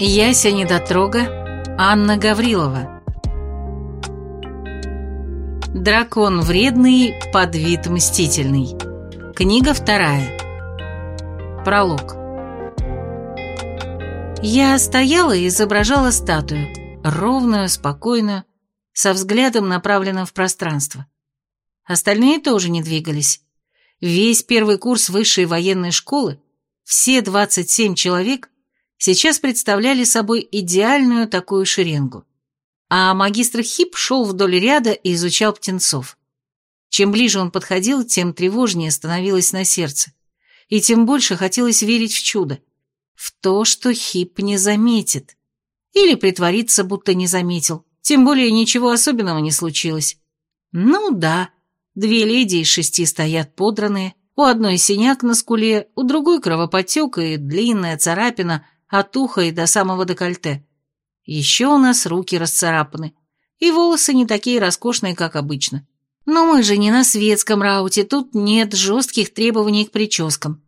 Яся недотрога, Анна Гаврилова. Дракон вредный, под вид мстительный. Книга вторая. Пролог. Я стояла и изображала статую, ровную, спокойную, со взглядом, направленным в пространство. Остальные тоже не двигались. Весь первый курс высшей военной школы, все 27 человек, сейчас представляли собой идеальную такую шеренгу. А магистр Хип шел вдоль ряда и изучал птенцов. Чем ближе он подходил, тем тревожнее становилось на сердце. И тем больше хотелось верить в чудо. В то, что Хип не заметит. Или притвориться, будто не заметил. Тем более ничего особенного не случилось. Ну да, две леди из шести стоят подранные, у одной синяк на скуле, у другой кровоподтек и длинная царапина от уха и до самого декольте. Еще у нас руки расцарапаны, и волосы не такие роскошные, как обычно. Но мы же не на светском рауте, тут нет жестких требований к прическам.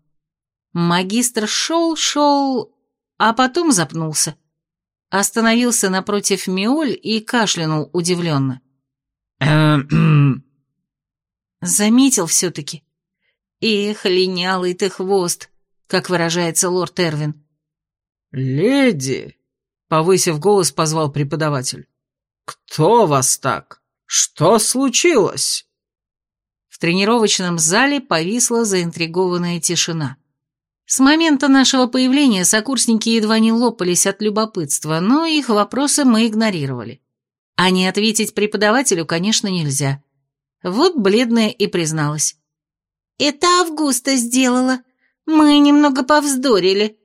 Магистр шел-шел, а потом запнулся. Остановился напротив Миоль и кашлянул удивленно. Заметил все-таки. Эх, линялый ты хвост, как выражается лорд Эрвин. «Леди!» — повысив голос, позвал преподаватель. «Кто вас так? Что случилось?» В тренировочном зале повисла заинтригованная тишина. С момента нашего появления сокурсники едва не лопались от любопытства, но их вопросы мы игнорировали. А не ответить преподавателю, конечно, нельзя. Вот бледная и призналась. «Это Августа сделала. Мы немного повздорили».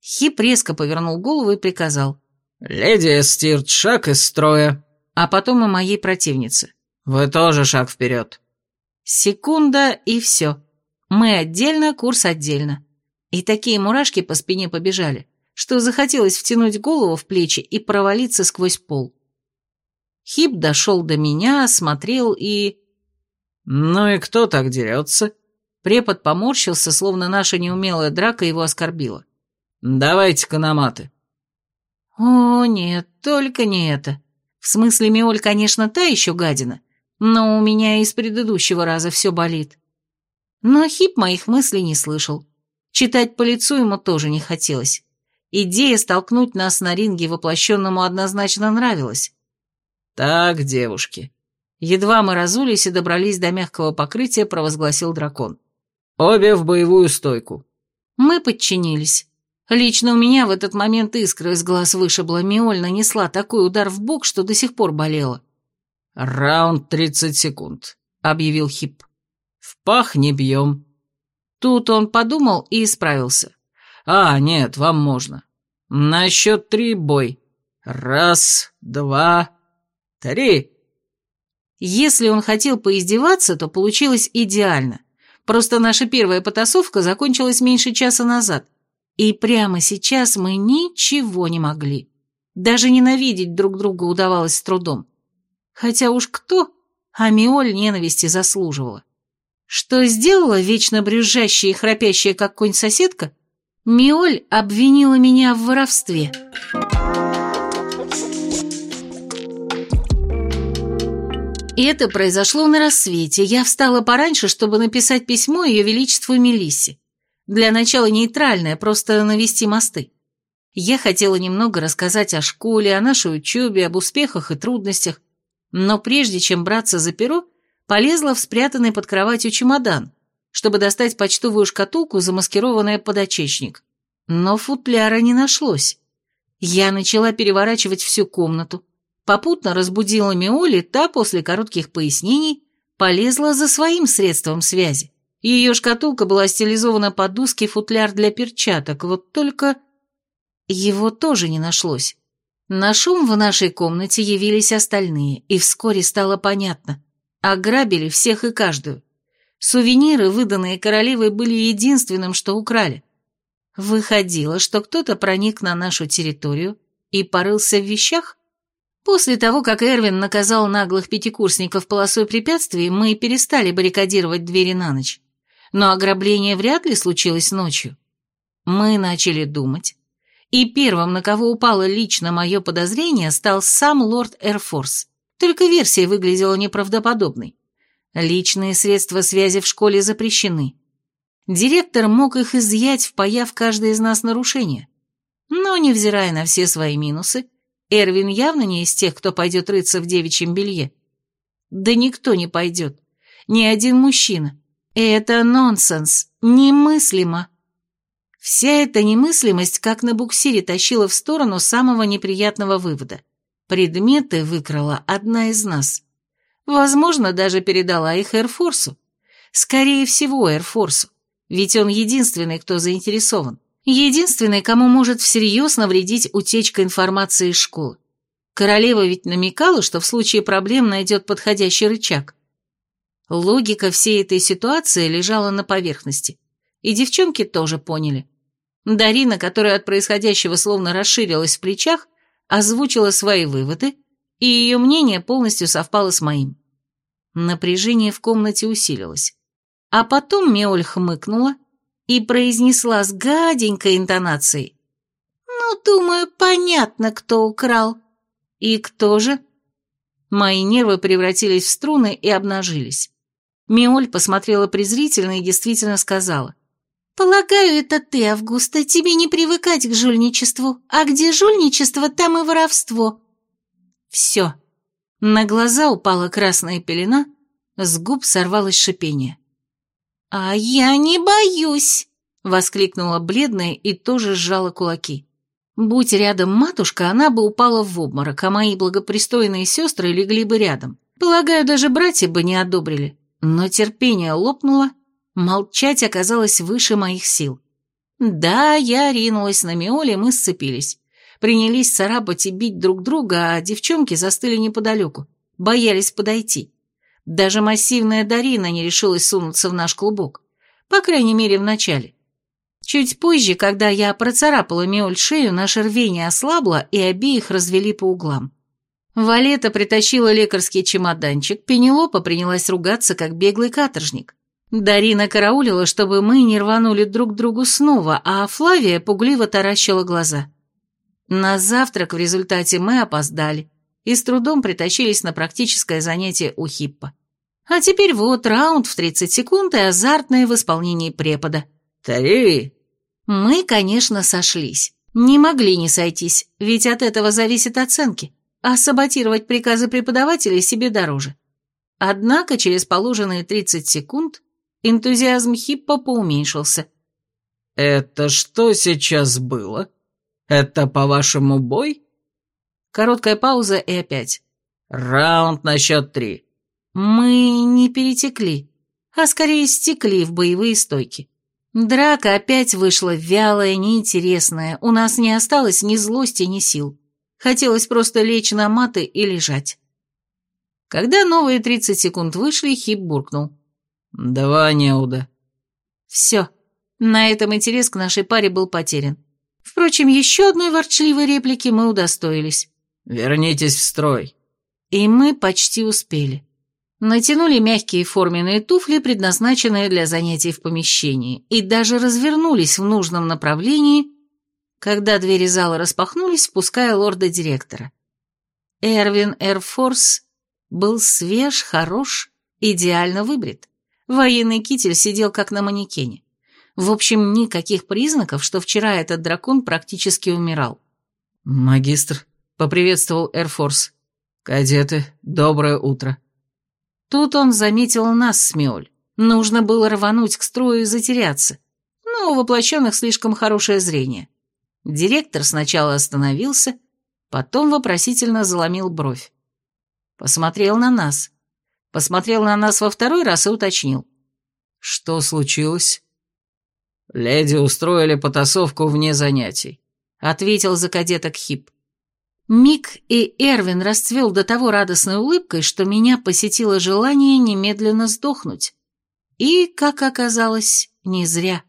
Хип резко повернул голову и приказал. «Леди Эстирт, шаг из строя». А потом и моей противнице. «Вы тоже шаг вперед». Секунда, и все. Мы отдельно, курс отдельно. И такие мурашки по спине побежали, что захотелось втянуть голову в плечи и провалиться сквозь пол. Хип дошел до меня, осмотрел и... «Ну и кто так дерется?» Препод поморщился, словно наша неумелая драка его оскорбила. «Давайте-ка на маты». «О, нет, только не это. В смысле, Миоль, конечно, та еще гадина, но у меня из предыдущего раза все болит». Но Хип моих мыслей не слышал. Читать по лицу ему тоже не хотелось. Идея столкнуть нас на ринге воплощенному однозначно нравилась. «Так, девушки». Едва мы разулись и добрались до мягкого покрытия, провозгласил дракон. «Обе в боевую стойку». Мы подчинились. Лично у меня в этот момент искра из глаз вышибла, Миоль нанесла такой удар в бок, что до сих пор болела. «Раунд тридцать секунд», — объявил Хип. «В пах не бьем». Тут он подумал и исправился. «А, нет, вам можно. На счет три бой. Раз, два, три». Если он хотел поиздеваться, то получилось идеально. Просто наша первая потасовка закончилась меньше часа назад. И прямо сейчас мы ничего не могли. Даже ненавидеть друг друга удавалось с трудом. Хотя уж кто, а Миоль ненависти заслуживала. Что сделала вечно брюзжащая и храпящая, как конь соседка? Миоль обвинила меня в воровстве. И это произошло на рассвете. Я встала пораньше, чтобы написать письмо Ее Величеству Мелиссе. Для начала нейтральное, просто навести мосты. Я хотела немного рассказать о школе, о нашей учебе, об успехах и трудностях. Но прежде чем браться за перо, полезла в спрятанный под кроватью чемодан, чтобы достать почтовую шкатулку, замаскированная под очечник. Но футляра не нашлось. Я начала переворачивать всю комнату, попутно разбудила Миоли, та после коротких пояснений полезла за своим средством связи. Ее шкатулка была стилизована под узкий футляр для перчаток, вот только его тоже не нашлось. На шум в нашей комнате явились остальные, и вскоре стало понятно. Ограбили всех и каждую. Сувениры, выданные королевой, были единственным, что украли. Выходило, что кто-то проник на нашу территорию и порылся в вещах? После того, как Эрвин наказал наглых пятикурсников полосой препятствий, мы перестали баррикадировать двери на ночь. Но ограбление вряд ли случилось ночью. Мы начали думать И первым, на кого упало лично мое подозрение, стал сам лорд Эрфорс. Только версия выглядела неправдоподобной. Личные средства связи в школе запрещены. Директор мог их изъять, впаяв каждое из нас нарушение. Но, невзирая на все свои минусы, Эрвин явно не из тех, кто пойдет рыться в девичьем белье. Да никто не пойдет. Ни один мужчина. Это нонсенс. Немыслимо. Вся эта немыслимость, как на буксире, тащила в сторону самого неприятного вывода. Предметы выкрала одна из нас. Возможно, даже передала их Эрфорсу. Скорее всего, Эрфорсу. Ведь он единственный, кто заинтересован. Единственный, кому может всерьез навредить утечка информации из школы. Королева ведь намекала, что в случае проблем найдет подходящий рычаг. Логика всей этой ситуации лежала на поверхности. И девчонки тоже поняли. Дарина, которая от происходящего словно расширилась в плечах, озвучила свои выводы, и ее мнение полностью совпало с моим. Напряжение в комнате усилилось. А потом Меоль хмыкнула и произнесла с гаденькой интонацией. «Ну, думаю, понятно, кто украл». «И кто же?» Мои нервы превратились в струны и обнажились. Миоль посмотрела презрительно и действительно сказала. «Полагаю, это ты, Августа, тебе не привыкать к жульничеству, а где жульничество, там и воровство». Все. На глаза упала красная пелена, с губ сорвалось шипение. «А я не боюсь!» — воскликнула бледная и тоже сжала кулаки. Будь рядом матушка, она бы упала в обморок, а мои благопристойные сестры легли бы рядом. Полагаю, даже братья бы не одобрили. Но терпение лопнуло, Молчать оказалось выше моих сил. Да, я ринулась на Миоле, мы сцепились. Принялись царапать и бить друг друга, а девчонки застыли неподалеку, боялись подойти. Даже массивная Дарина не решилась сунуться в наш клубок. По крайней мере, в начале. Чуть позже, когда я процарапала Миоль шею, наше рвение ослабло, и обеих развели по углам. Валета притащила лекарский чемоданчик, Пенелопа принялась ругаться, как беглый каторжник. Дарина караулила, чтобы мы не рванули друг другу снова, а Флавия пугливо таращила глаза. На завтрак в результате мы опоздали и с трудом притащились на практическое занятие у Хиппа. А теперь вот раунд в 30 секунд и азартное в исполнении препода. «Тари!» Мы, конечно, сошлись. Не могли не сойтись, ведь от этого зависят оценки, а саботировать приказы преподавателей себе дороже. Однако через положенные 30 секунд Энтузиазм Хиппа поуменьшился. «Это что сейчас было? Это, по-вашему, бой?» Короткая пауза и опять. «Раунд на счет три». Мы не перетекли, а скорее стекли в боевые стойки. Драка опять вышла вялая, неинтересная, у нас не осталось ни злости, ни сил. Хотелось просто лечь на маты и лежать. Когда новые 30 секунд вышли, Хип буркнул. «Два неуда». Все. На этом интерес к нашей паре был потерян. Впрочем, еще одной ворчливой реплики мы удостоились. «Вернитесь в строй». И мы почти успели. Натянули мягкие форменные туфли, предназначенные для занятий в помещении, и даже развернулись в нужном направлении, когда двери зала распахнулись, впуская лорда-директора. Эрвин Эрфорс был свеж, хорош, идеально выбрит. Военный китель сидел как на манекене. В общем, никаких признаков, что вчера этот дракон практически умирал. «Магистр», — поприветствовал Эрфорс. «Кадеты, доброе утро». Тут он заметил нас с Миоль. Нужно было рвануть к строю и затеряться. Но у воплощенных слишком хорошее зрение. Директор сначала остановился, потом вопросительно заломил бровь. Посмотрел на нас посмотрел на нас во второй раз и уточнил. «Что случилось?» «Леди устроили потасовку вне занятий», — ответил за кадеток Хип. Мик и Эрвин расцвел до того радостной улыбкой, что меня посетило желание немедленно сдохнуть. И, как оказалось, не зря.